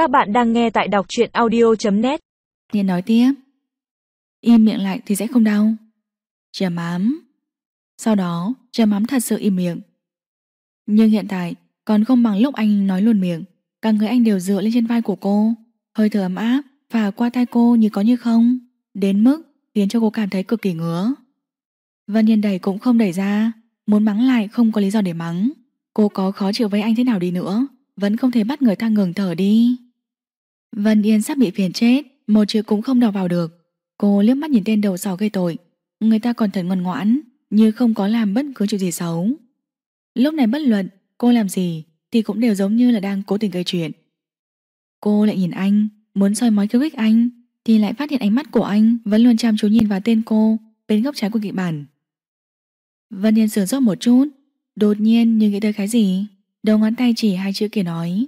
Các bạn đang nghe tại đọc truyện audio.net Nhiên nói tiếp. Im miệng lại thì sẽ không đau. Trầm mám. Sau đó trầm mám thật sự im miệng. Nhưng hiện tại, Còn không bằng lúc anh nói luôn miệng. Cả người anh đều dựa lên trên vai của cô. Hơi thở ấm áp và qua tay cô như có như không. Đến mức khiến cho cô cảm thấy cực kỳ ngứa. Vân Nhiên đẩy cũng không đẩy ra. Muốn mắng lại không có lý do để mắng. Cô có khó chịu với anh thế nào đi nữa. Vẫn không thể bắt người ta ngừng thở đi. Vân Yên sắp bị phiền chết, Một chữ cũng không đọc vào được. Cô liếc mắt nhìn tên đầu sò gây tội. Người ta còn thật ngoan ngoãn, Như không có làm bất cứ chuyện gì xấu. Lúc này bất luận, cô làm gì Thì cũng đều giống như là đang cố tình gây chuyện. Cô lại nhìn anh, Muốn soi mói khiêu khích anh, Thì lại phát hiện ánh mắt của anh Vẫn luôn chăm chú nhìn vào tên cô Bên góc trái của kịch bản. Vân Yên sửng sốt một chút, Đột nhiên như nghĩ tới cái gì, Đầu ngón tay chỉ hai chữ kia nói.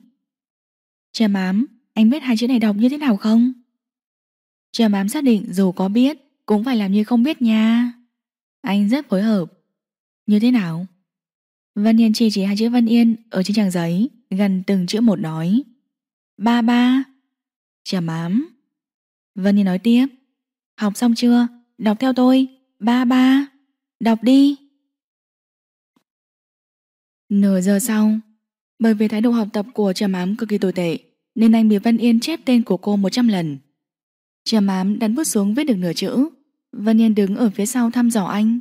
Trầm ám anh biết hai chữ này đọc như thế nào không? Trầm ám xác định dù có biết, Cũng phải làm như không biết nha. Anh rất phối hợp. Như thế nào? Vân Yên chỉ chỉ hai chữ Vân Yên Ở trên trang giấy, Gần từng chữ một nói. Ba ba. Trầm ám. Vân Yên nói tiếp. Học xong chưa? Đọc theo tôi. Ba ba. Đọc đi. Nửa giờ sau, Bởi vì thái độ học tập của Trầm Ám cực kỳ tồi tệ nên anh bị Vân Yên chép tên của cô 100 lần. Trầm mám đắn bút xuống viết được nửa chữ. Vân Yên đứng ở phía sau thăm dò anh.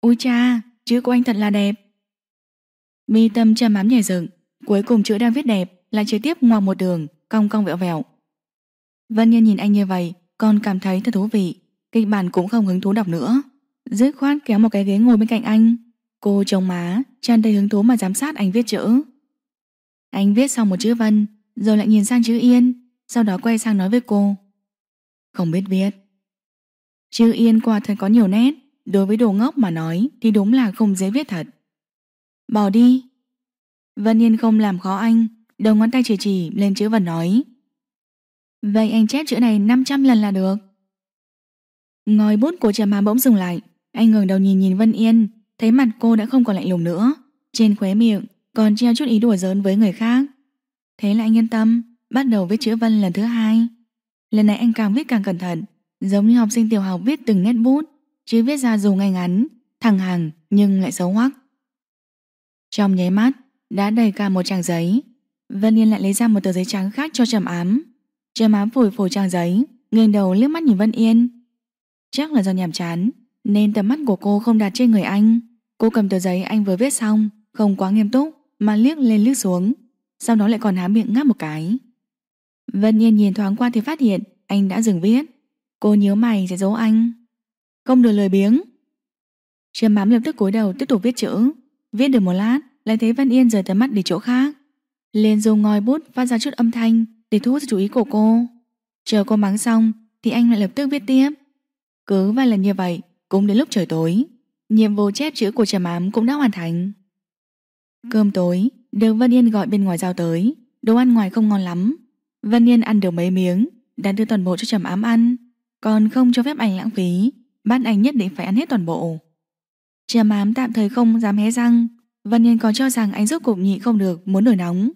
Ôi cha, Chữ của anh thật là đẹp. Mi tâm Trầm mám nhảy dựng, Cuối cùng chữ đang viết đẹp, Lại trực tiếp ngoặc một đường, Cong cong vẹo vẹo. Vân Yên nhìn anh như vậy Còn cảm thấy thật thú vị, Kịch bản cũng không hứng thú đọc nữa. Dứt khoát kéo một cái ghế ngồi bên cạnh anh. Cô trông má, tràn đầy hứng thú mà giám sát anh viết chữ. Anh viết xong một chữ Vân rồi lại nhìn sang chữ Yên, Sau đó quay sang nói với cô. Không biết viết. Chữ Yên quả thật có nhiều nét, Đối với đồ ngốc mà nói Thì đúng là không dễ viết thật. Bỏ đi. Vân Yên không làm khó anh, Đầu ngón tay chỉ chỉ lên chữ và nói. Vậy anh chép chữ này 500 lần là được. Ngòi bút của trà má bỗng dừng lại, Anh ngẩng đầu nhìn nhìn Vân Yên, Thấy mặt cô đã không còn lạnh lùng nữa. Trên khóe miệng còn treo chút ý đùa giỡn với người khác. Thế là anh yên tâm, Bắt đầu viết chữ Vân lần thứ hai. Lần này anh càng viết càng cẩn thận, Giống như học sinh tiểu học viết từng nét bút, Chứ viết ra dù ngay ngắn, Thẳng hàng nhưng lại xấu hoắc. Trong nháy mắt, Đã đầy cả một trang giấy. Vân Yên lại lấy ra một tờ giấy trắng khác cho trầm ám. Trầm ám phủi phủi trang giấy, nghiêng đầu liếc mắt nhìn Vân Yên. Chắc là do nhàm chán, Nên tầm mắt của cô không đặt trên người anh. Cô cầm tờ giấy anh vừa viết xong, Không quá nghiêm túc, Mà liếc lên liếc xuống. Sau đó lại còn há miệng ngáp một cái. Vân Yên nhìn thoáng qua thì phát hiện Anh đã dừng viết. Cô nhớ mày sẽ giấu anh. Không được lời biếng. Trầm bám lập tức cúi đầu tiếp tục viết chữ. Viết được một lát, Lại thấy Vân Yên rời tầm mắt đi chỗ khác. Liền dùng ngòi bút phát ra chút âm thanh Để thu hút sự chú ý của cô. Chờ cô mắng xong Thì anh lại lập tức viết tiếp. Cứ vài lần như vậy, Cũng đến lúc trời tối. Nhiệm vụ chép chữ của trầm ám cũng đã hoàn thành. Cơm tối được Vân Yên gọi bên ngoài giao tới. Đồ ăn ngoài không ngon lắm. Vân Yên ăn được mấy miếng, Đã đưa toàn bộ cho trầm ám ăn. Còn không cho phép anh lãng phí ban anh nhất định phải ăn hết toàn bộ. Trầm ám tạm thời không dám hé răng. Vân Yên còn cho rằng anh rốt cục nhị không được, Muốn nổi nóng.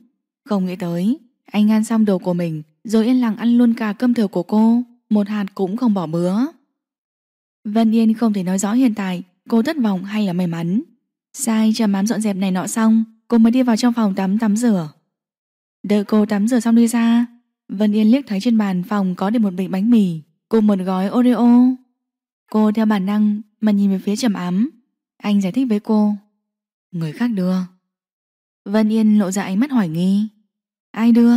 Không nghĩ tới, Anh ăn xong đồ của mình, Rồi yên lặng ăn luôn cả cơm thừa của cô. Một hạt cũng không bỏ bữa. Vân Yên không thể nói rõ hiện tại, Cô thất vọng hay là may mắn. Sai, trầm ám dọn dẹp này nọ xong Cô mới đi vào trong phòng tắm tắm rửa. Đợi cô tắm rửa xong đi ra, Vân Yên liếc thấy trên bàn phòng có để một bịch bánh mì Cùng một gói Oreo. Cô theo bản năng mà nhìn về phía trầm ám Anh giải thích với cô. Người khác đưa. Vân Yên lộ ra ánh mắt hỏi nghi. Ai đưa?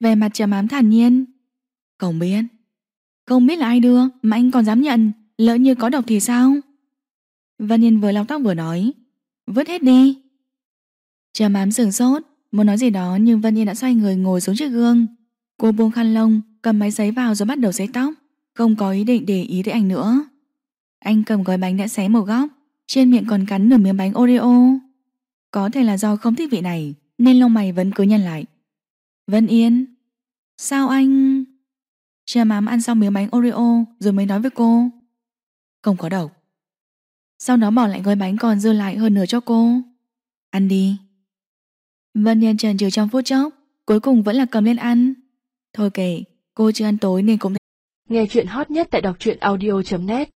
Về mặt trầm ám thản nhiên. Không biết. Không biết là ai đưa mà anh còn dám nhận. Lỡ như có độc thì sao? Vân Yên vừa lọc tóc vừa nói. Vứt hết đi. Trầm ám sửng sốt, Muốn nói gì đó nhưng Vân Yên đã xoay người ngồi xuống trước gương. Cô buông khăn lông, Cầm máy giấy vào rồi bắt đầu sấy tóc. Không có ý định để ý tới anh nữa. Anh cầm gói bánh đã xé một góc, Trên miệng còn cắn nửa miếng bánh Oreo. Có thể là do không thích vị này, Nên lông mày vẫn cứ nhăn lại. Vân Yên, Sao anh? Trầm mám ăn xong miếng bánh Oreo Rồi mới nói với cô. Không có độc. Sau đó bỏ lại gói bánh còn dư lại hơn nửa cho cô. Ăn đi. Vân Yên trần trừ trong phút chốc Cuối cùng vẫn là cầm lên ăn. Thôi kệ, cô chưa ăn tối nên cũng Nghe chuyện hot nhất tại đọc truyện audio.net